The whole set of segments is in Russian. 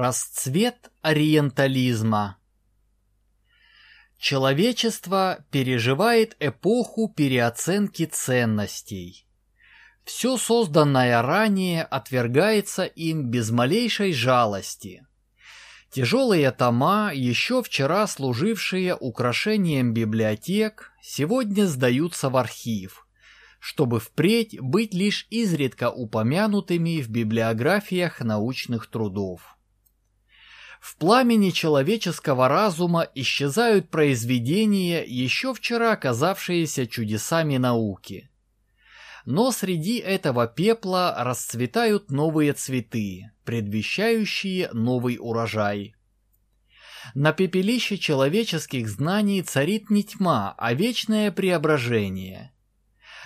Расцвет ориентализма Человечество переживает эпоху переоценки ценностей. Все созданное ранее отвергается им без малейшей жалости. Тяжелые тома, еще вчера служившие украшением библиотек, сегодня сдаются в архив, чтобы впредь быть лишь изредка упомянутыми в библиографиях научных трудов. В пламени человеческого разума исчезают произведения, еще вчера казавшиеся чудесами науки. Но среди этого пепла расцветают новые цветы, предвещающие новый урожай. На пепелище человеческих знаний царит не тьма, а вечное преображение.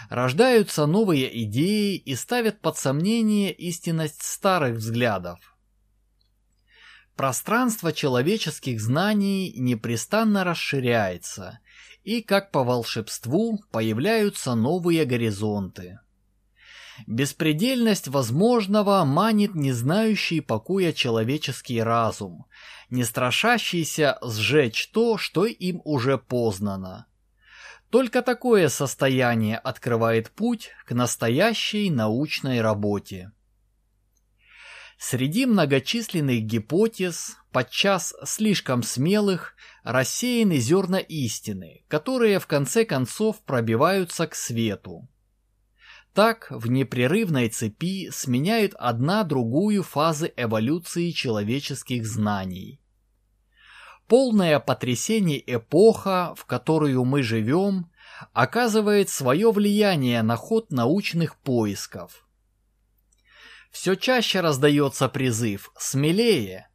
Рождаются новые идеи и ставят под сомнение истинность старых взглядов. Пространство человеческих знаний непрестанно расширяется, и, как по волшебству, появляются новые горизонты. Беспредельность возможного манит не знающий покоя человеческий разум, не страшащийся сжечь то, что им уже познано. Только такое состояние открывает путь к настоящей научной работе. Среди многочисленных гипотез, подчас слишком смелых, рассеяны зерна истины, которые в конце концов пробиваются к свету. Так в непрерывной цепи сменяют одна другую фазы эволюции человеческих знаний. Полное потрясение эпоха, в которую мы живем, оказывает свое влияние на ход научных поисков – все чаще раздается призыв «смелее».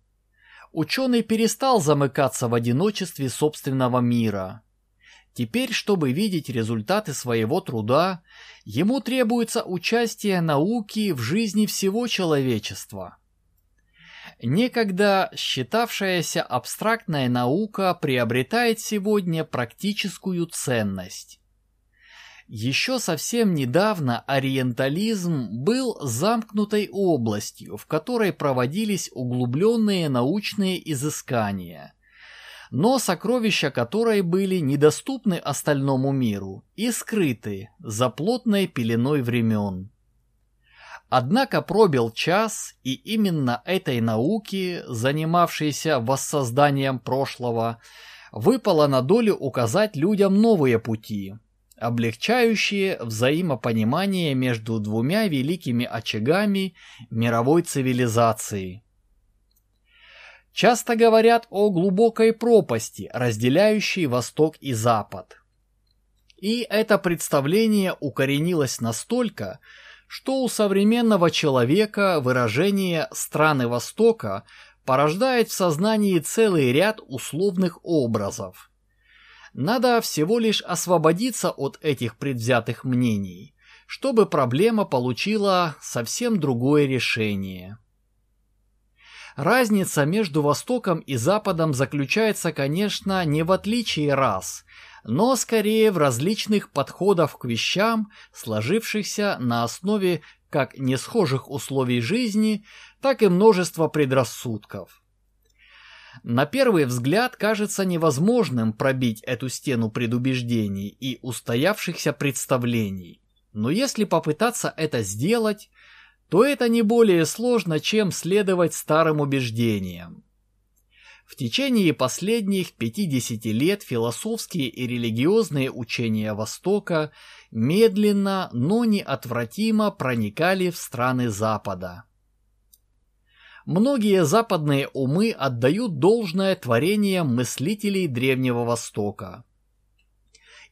Ученый перестал замыкаться в одиночестве собственного мира. Теперь, чтобы видеть результаты своего труда, ему требуется участие науки в жизни всего человечества. Некогда считавшаяся абстрактная наука приобретает сегодня практическую ценность. Еще совсем недавно ориентализм был замкнутой областью, в которой проводились углубленные научные изыскания, но сокровища которой были недоступны остальному миру и скрыты за плотной пеленой времен. Однако пробил час, и именно этой науке, занимавшейся воссозданием прошлого, выпало на долю указать людям новые пути – облегчающие взаимопонимание между двумя великими очагами мировой цивилизации. Часто говорят о глубокой пропасти, разделяющей Восток и Запад. И это представление укоренилось настолько, что у современного человека выражение «страны Востока» порождает в сознании целый ряд условных образов – надо всего лишь освободиться от этих предвзятых мнений, чтобы проблема получила совсем другое решение. Разница между Востоком и Западом заключается, конечно, не в отличии рас, но скорее в различных подходах к вещам, сложившихся на основе как несхожих условий жизни, так и множества предрассудков. На первый взгляд кажется невозможным пробить эту стену предубеждений и устоявшихся представлений. Но если попытаться это сделать, то это не более сложно, чем следовать старым убеждениям. В течение последних 50 лет философские и религиозные учения Востока медленно, но неотвратимо проникали в страны Запада. Многие западные умы отдают должное творениям мыслителей Древнего Востока.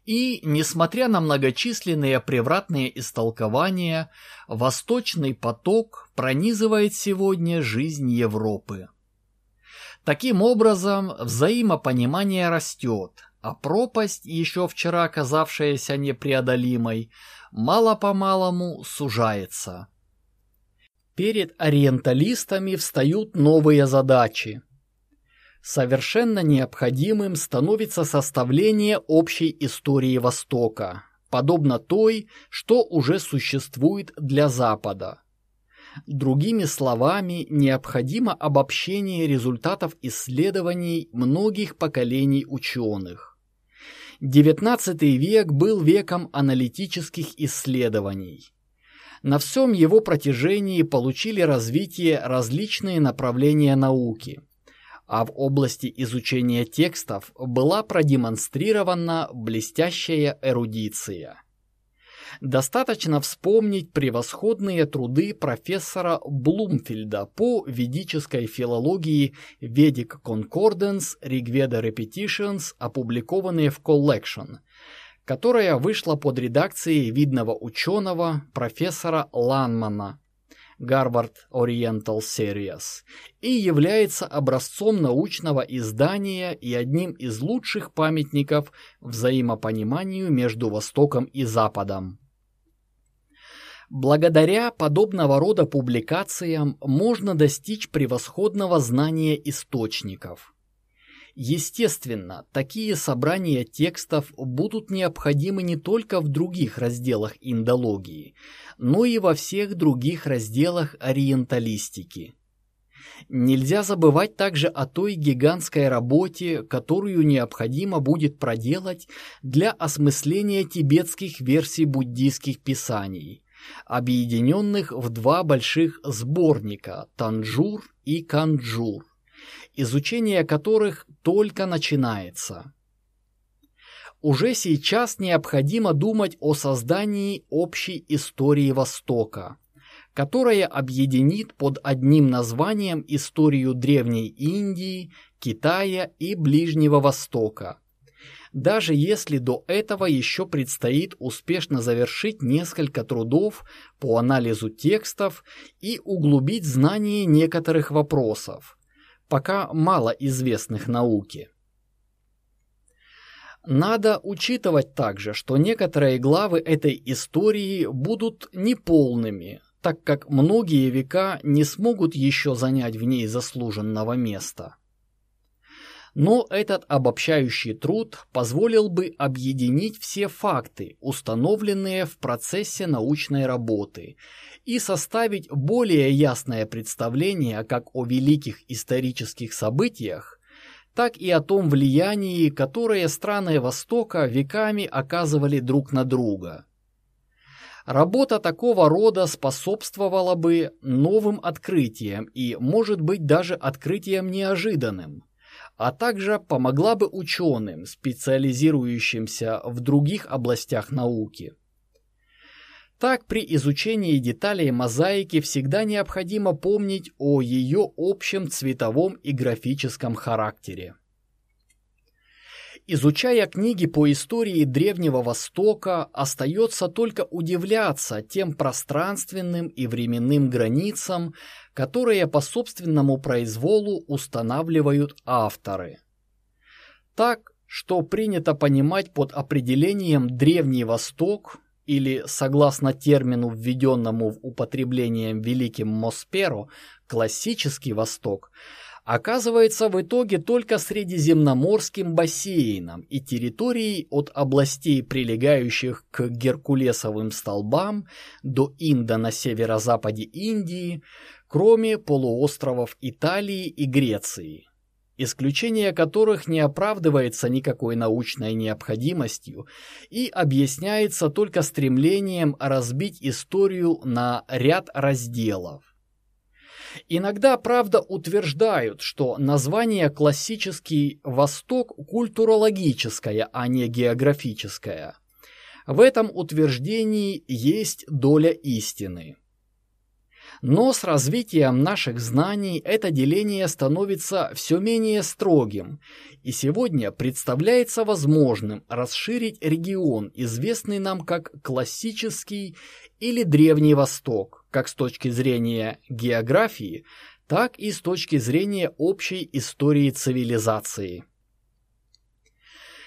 И, несмотря на многочисленные превратные истолкования, восточный поток пронизывает сегодня жизнь Европы. Таким образом, взаимопонимание растет, а пропасть, еще вчера казавшаяся непреодолимой, мало-помалому сужается. Перед ориенталистами встают новые задачи. Совершенно необходимым становится составление общей истории Востока, подобно той, что уже существует для Запада. Другими словами, необходимо обобщение результатов исследований многих поколений ученых. XIX век был веком аналитических исследований. На всем его протяжении получили развитие различные направления науки, а в области изучения текстов была продемонстрирована блестящая эрудиция. Достаточно вспомнить превосходные труды профессора Блумфельда по ведической филологии Vedic Concordance Rigveda Repetitions, опубликованные в Collection, которая вышла под редакцией видного ученого профессора Ланмана Harvard Oriental Series и является образцом научного издания и одним из лучших памятников взаимопониманию между Востоком и Западом. Благодаря подобного рода публикациям можно достичь превосходного знания источников. Естественно, такие собрания текстов будут необходимы не только в других разделах индологии, но и во всех других разделах ориенталистики. Нельзя забывать также о той гигантской работе, которую необходимо будет проделать для осмысления тибетских версий буддийских писаний – объединенных в два больших сборника «Танджур» и «Канджур», изучение которых только начинается. Уже сейчас необходимо думать о создании общей истории Востока, которая объединит под одним названием историю Древней Индии, Китая и Ближнего Востока – даже если до этого еще предстоит успешно завершить несколько трудов по анализу текстов и углубить знание некоторых вопросов, пока мало известных науке. Надо учитывать также, что некоторые главы этой истории будут неполными, так как многие века не смогут еще занять в ней заслуженного места но этот обобщающий труд позволил бы объединить все факты, установленные в процессе научной работы, и составить более ясное представление как о великих исторических событиях, так и о том влиянии, которое страны Востока веками оказывали друг на друга. Работа такого рода способствовала бы новым открытиям и, может быть, даже открытиям неожиданным – а также помогла бы ученым, специализирующимся в других областях науки. Так, при изучении деталей мозаики всегда необходимо помнить о ее общем цветовом и графическом характере. Изучая книги по истории Древнего Востока, остается только удивляться тем пространственным и временным границам, которые по собственному произволу устанавливают авторы. Так, что принято понимать под определением «Древний Восток» или, согласно термину, введенному в употребление Великим Мосперо, «Классический Восток», оказывается в итоге только Средиземноморским бассейном и территорией от областей, прилегающих к Геркулесовым столбам, до Инда на северо-западе Индии, кроме полуостровов Италии и Греции, исключение которых не оправдывается никакой научной необходимостью и объясняется только стремлением разбить историю на ряд разделов. Иногда, правда, утверждают, что название «классический Восток» культурологическое, а не географическое. В этом утверждении есть доля истины. Но с развитием наших знаний это деление становится все менее строгим, и сегодня представляется возможным расширить регион, известный нам как классический или Древний Восток, как с точки зрения географии, так и с точки зрения общей истории цивилизации.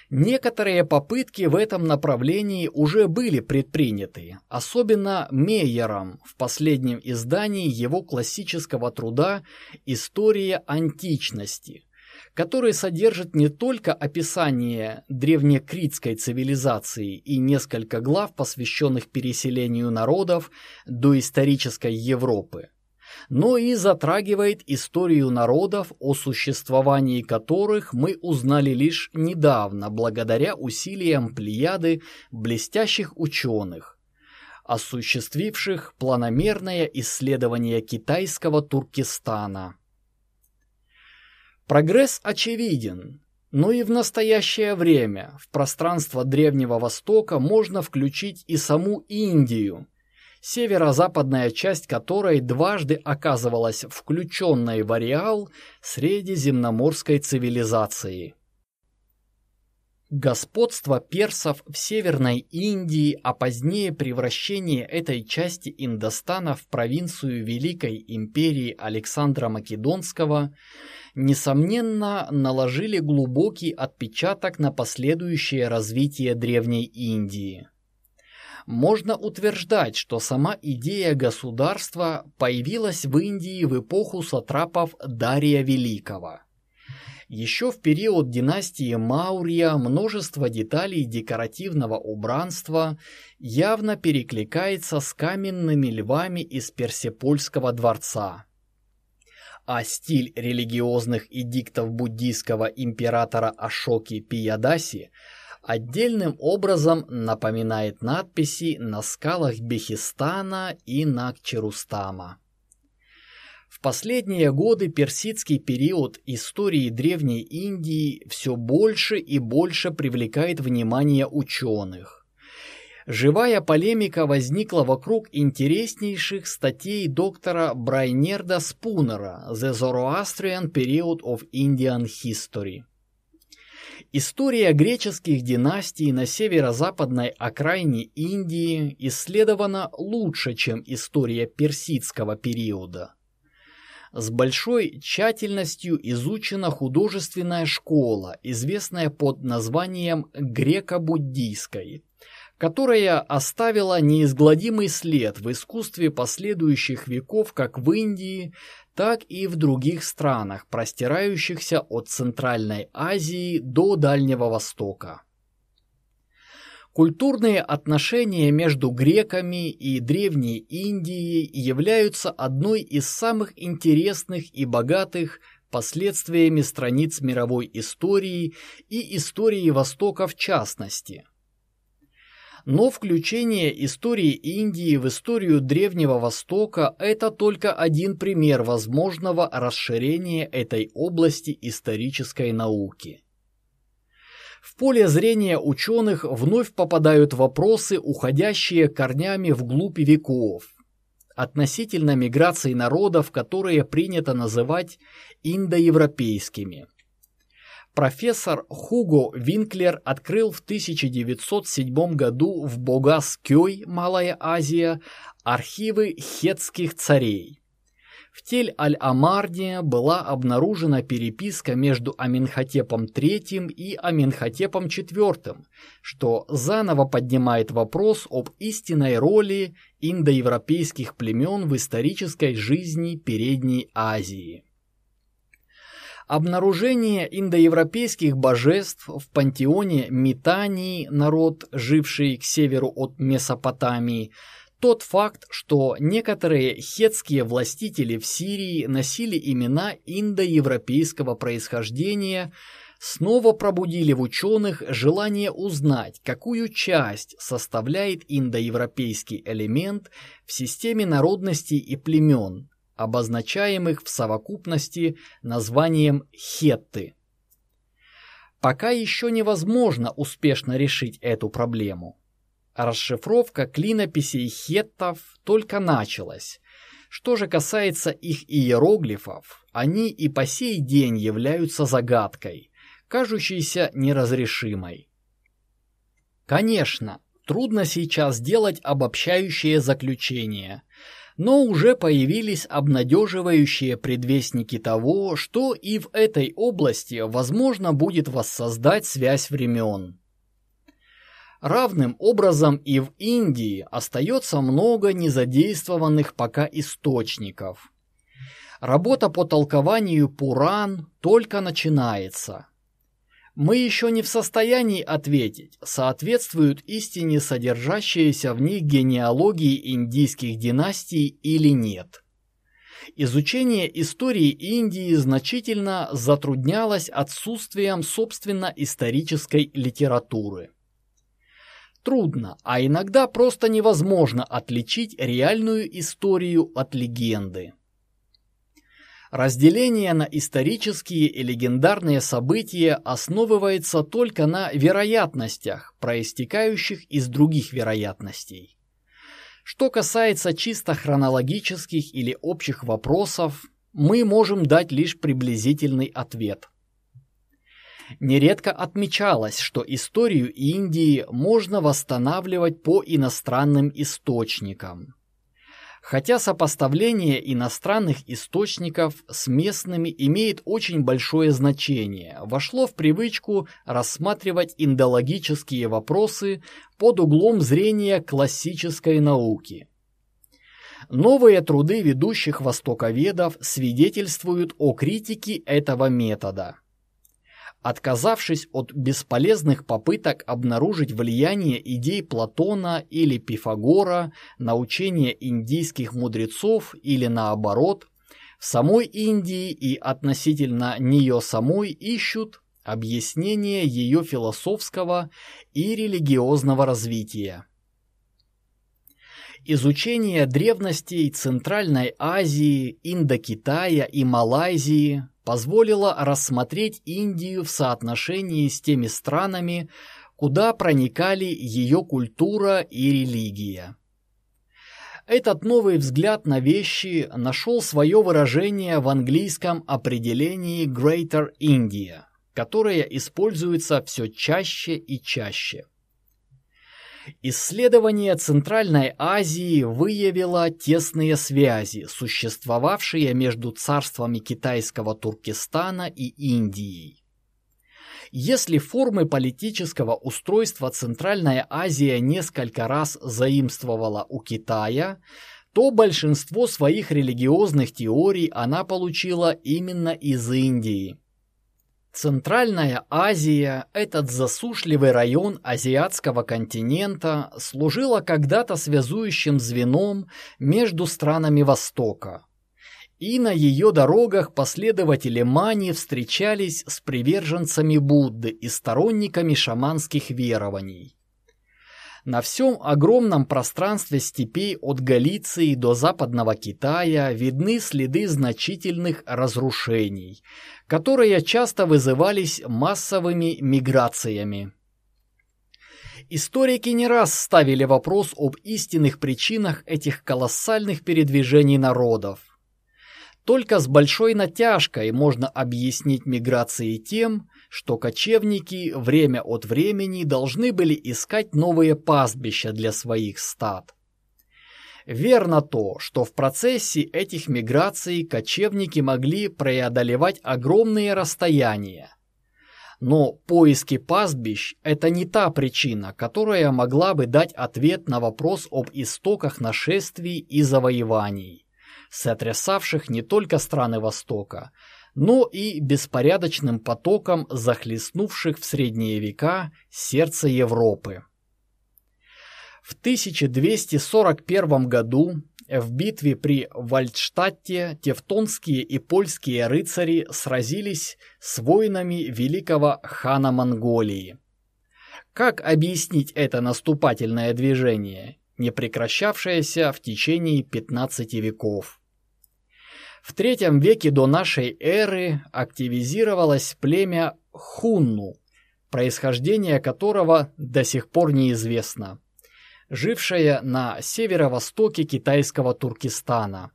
Некоторые попытки в этом направлении уже были предприняты, особенно Мейером в последнем издании его классического труда «История античности», который содержит не только описание древнекритской цивилизации и несколько глав, посвященных переселению народов до исторической Европы, но и затрагивает историю народов, о существовании которых мы узнали лишь недавно благодаря усилиям плеяды блестящих ученых, осуществивших планомерное исследование китайского Туркестана. Прогресс очевиден, но и в настоящее время в пространство Древнего Востока можно включить и саму Индию – северо-западная часть которой дважды оказывалась включенной в ареал средиземноморской цивилизации. Господство персов в Северной Индии, а позднее превращение этой части Индостана в провинцию Великой империи Александра Македонского, несомненно, наложили глубокий отпечаток на последующее развитие Древней Индии можно утверждать, что сама идея государства появилась в Индии в эпоху сатрапов Дария Великого. Еще в период династии Маурья множество деталей декоративного убранства явно перекликается с каменными львами из Персепольского дворца. А стиль религиозных эдиктов буддийского императора Ашоки Пиядаси – отдельным образом напоминает надписи на скалах Бехистана и Накчерустама. В последние годы персидский период истории Древней Индии все больше и больше привлекает внимание ученых. Живая полемика возникла вокруг интереснейших статей доктора Брайнерда Спунера «The Zoroastrian Period of Indian History». История греческих династий на северо-западной окраине Индии исследована лучше, чем история персидского периода. С большой тщательностью изучена художественная школа, известная под названием греко-буддийской, которая оставила неизгладимый след в искусстве последующих веков как в Индии, так и в других странах, простирающихся от Центральной Азии до Дальнего Востока. Культурные отношения между греками и Древней Индией являются одной из самых интересных и богатых последствиями страниц мировой истории и истории Востока в частности – но включение истории Индии в историю Древнего Востока – это только один пример возможного расширения этой области исторической науки. В поле зрения ученых вновь попадают вопросы, уходящие корнями вглубь веков, относительно миграции народов, которые принято называть индоевропейскими – профессор Хуго Винклер открыл в 1907 году в Богаскёй, Малая Азия, архивы хетских царей. В Тель-Аль-Амарде была обнаружена переписка между Аменхотепом III и Аменхотепом IV, что заново поднимает вопрос об истинной роли индоевропейских племен в исторической жизни Передней Азии. Обнаружение индоевропейских божеств в пантеоне Митании, народ, живший к северу от Месопотамии, тот факт, что некоторые хетские властители в Сирии носили имена индоевропейского происхождения, снова пробудили в ученых желание узнать, какую часть составляет индоевропейский элемент в системе народностей и племен, обозначаемых в совокупности названием хетты. Пока еще невозможно успешно решить эту проблему. Расшифровка клинописей хеттов только началась. Что же касается их иероглифов, они и по сей день являются загадкой, кажущейся неразрешимой. Конечно, трудно сейчас делать обобщающее заключение – но уже появились обнадеживающие предвестники того, что и в этой области возможно будет воссоздать связь времен. Равным образом и в Индии остается много незадействованных пока источников. Работа по толкованию Пуран только начинается – мы еще не в состоянии ответить, соответствуют истине содержащиеся в них генеалогии индийских династий или нет. Изучение истории Индии значительно затруднялось отсутствием собственно исторической литературы. Трудно, а иногда просто невозможно отличить реальную историю от легенды. Разделение на исторические и легендарные события основывается только на вероятностях, проистекающих из других вероятностей. Что касается чисто хронологических или общих вопросов, мы можем дать лишь приблизительный ответ. Нередко отмечалось, что историю Индии можно восстанавливать по иностранным источникам. Хотя сопоставление иностранных источников с местными имеет очень большое значение, вошло в привычку рассматривать индологические вопросы под углом зрения классической науки. Новые труды ведущих востоковедов свидетельствуют о критике этого метода. Отказавшись от бесполезных попыток обнаружить влияние идей Платона или Пифагора на учение индийских мудрецов или наоборот, в самой Индии и относительно нее самой ищут объяснение ее философского и религиозного развития. Изучение древностей Центральной Азии, Индокитая и Малайзии позволило рассмотреть Индию в соотношении с теми странами, куда проникали ее культура и религия. Этот новый взгляд на вещи нашел свое выражение в английском определении Greater India, которое используется все чаще и чаще. Исследование Центральной Азии выявило тесные связи, существовавшие между царствами китайского Туркестана и Индией. Если формы политического устройства Центральная Азия несколько раз заимствовала у Китая, то большинство своих религиозных теорий она получила именно из Индии. Центральная Азия, этот засушливый район азиатского континента, служила когда-то связующим звеном между странами Востока. И на ее дорогах последователи Мани встречались с приверженцами Будды и сторонниками шаманских верований. На всем огромном пространстве степей от Галиции до западного Китая видны следы значительных разрушений, которые часто вызывались массовыми миграциями. Историки не раз ставили вопрос об истинных причинах этих колоссальных передвижений народов. Только с большой натяжкой можно объяснить миграции тем, что кочевники время от времени должны были искать новые пастбища для своих стад. Верно то, что в процессе этих миграций кочевники могли преодолевать огромные расстояния. Но поиски пастбищ – это не та причина, которая могла бы дать ответ на вопрос об истоках нашествий и завоеваний, сотрясавших не только страны Востока, но и беспорядочным потоком захлестнувших в средние века сердце Европы. В 1241 году в битве при Вальдштадте тевтонские и польские рыцари сразились с воинами великого хана Монголии. Как объяснить это наступательное движение, не прекращавшееся в течение 15 веков? В третьем веке до нашей эры активизировалось племя Хунну, происхождение которого до сих пор неизвестно, жившее на северо-востоке китайского Туркестана.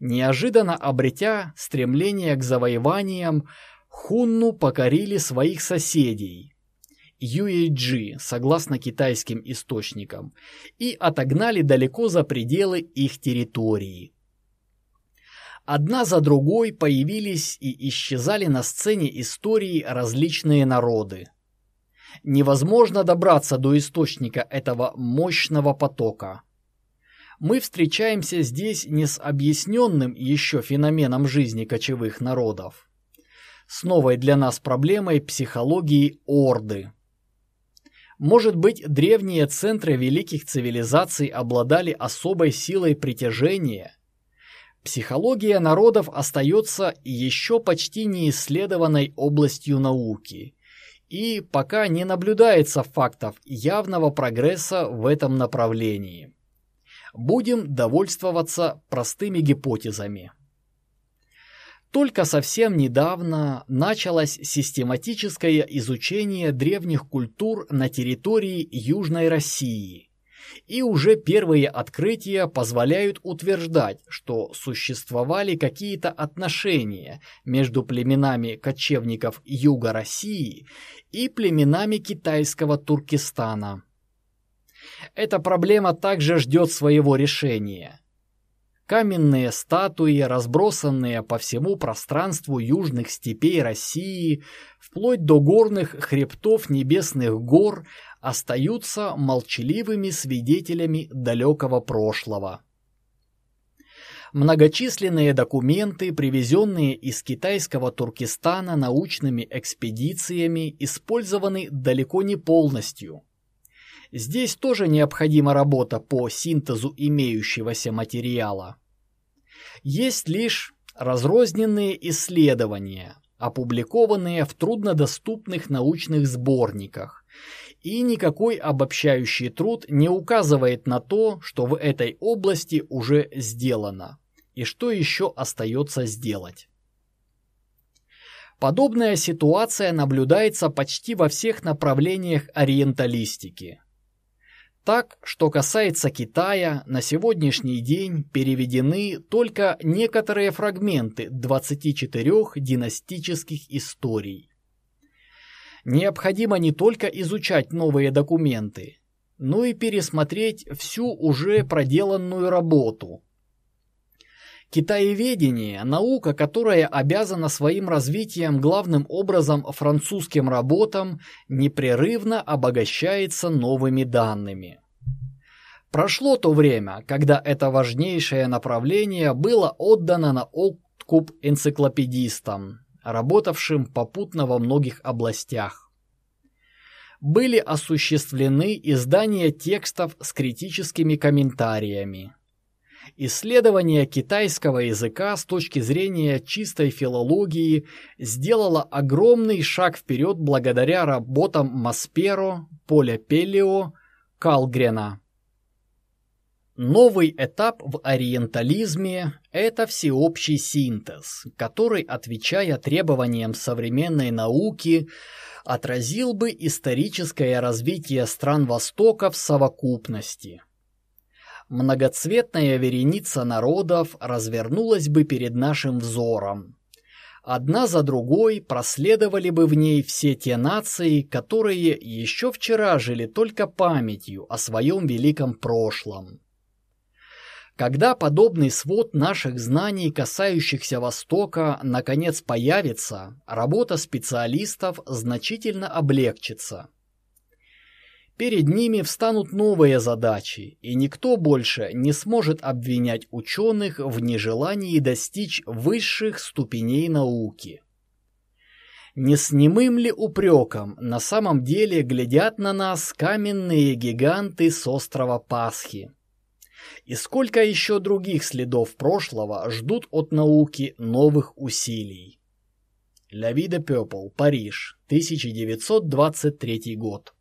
Неожиданно обретя стремление к завоеваниям, Хунну покорили своих соседей – Юэйджи, согласно китайским источникам, и отогнали далеко за пределы их территории – Одна за другой появились и исчезали на сцене истории различные народы. Невозможно добраться до источника этого мощного потока. Мы встречаемся здесь не с объясненным еще феноменом жизни кочевых народов, с новой для нас проблемой психологии орды. Может быть, древние центры великих цивилизаций обладали особой силой притяжения – Психология народов остается еще почти неисследованной областью науки, и пока не наблюдается фактов явного прогресса в этом направлении. Будем довольствоваться простыми гипотезами. Только совсем недавно началось систематическое изучение древних культур на территории Южной России, и уже первые открытия позволяют утверждать, что существовали какие-то отношения между племенами кочевников Юга России и племенами китайского Туркестана. Эта проблема также ждет своего решения – Каменные статуи, разбросанные по всему пространству южных степей России, вплоть до горных хребтов небесных гор, остаются молчаливыми свидетелями далекого прошлого. Многочисленные документы, привезенные из китайского Туркестана научными экспедициями, использованы далеко не полностью – Здесь тоже необходима работа по синтезу имеющегося материала. Есть лишь разрозненные исследования, опубликованные в труднодоступных научных сборниках, и никакой обобщающий труд не указывает на то, что в этой области уже сделано и что еще остается сделать. Подобная ситуация наблюдается почти во всех направлениях ориенталистики – так, что касается Китая, на сегодняшний день переведены только некоторые фрагменты 24 династических историй. Необходимо не только изучать новые документы, но и пересмотреть всю уже проделанную работу, Китаеведение – наука, которая обязана своим развитием главным образом французским работам, непрерывно обогащается новыми данными. Прошло то время, когда это важнейшее направление было отдано на откуп энциклопедистам, работавшим попутно во многих областях. Были осуществлены издания текстов с критическими комментариями, Исследование китайского языка с точки зрения чистой филологии сделало огромный шаг вперед благодаря работам Масперо, Поля Пеллио, Калгрена. Новый этап в ориентализме – это всеобщий синтез, который, отвечая требованиям современной науки, отразил бы историческое развитие стран Востока в совокупности – многоцветная вереница народов развернулась бы перед нашим взором. Одна за другой проследовали бы в ней все те нации, которые еще вчера жили только памятью о своем великом прошлом. Когда подобный свод наших знаний, касающихся Востока, наконец появится, работа специалистов значительно облегчится – Перед ними встанут новые задачи, и никто больше не сможет обвинять ученых в нежелании достичь высших ступеней науки. Не с немым ли упреком на самом деле глядят на нас каменные гиганты с острова Пасхи? И сколько еще других следов прошлого ждут от науки новых усилий? Ля Вида Пепл, Париж, 1923 год.